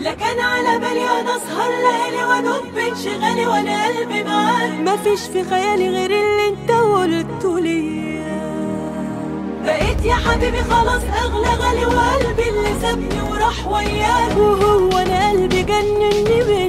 لكن على بالي أنا أسهر ليالي وادب انشغالي وأنا قلبي معاك مفيش في خيالي غير اللي انت قلته ليا بقيت يا حبيبي خلاص أغلى غالي وقلبي اللي سابني وراح وياك. وهو أنا قلبي جنني بيه.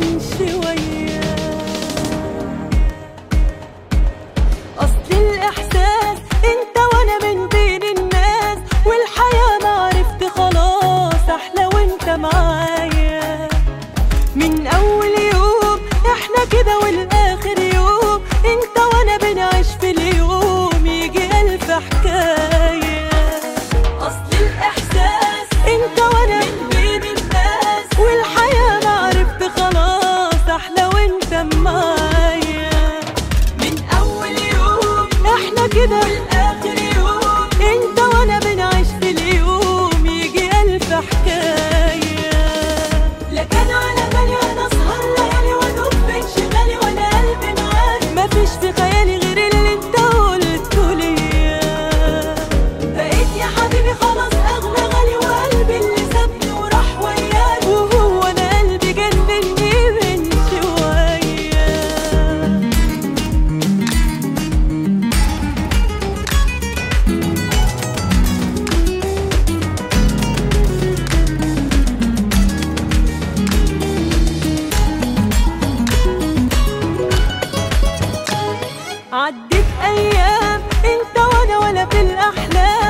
عدت أيام انت وأنا ولا في الأحلام.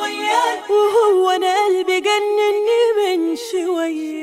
وياك. وهو أنا قلبي جنني من شوية.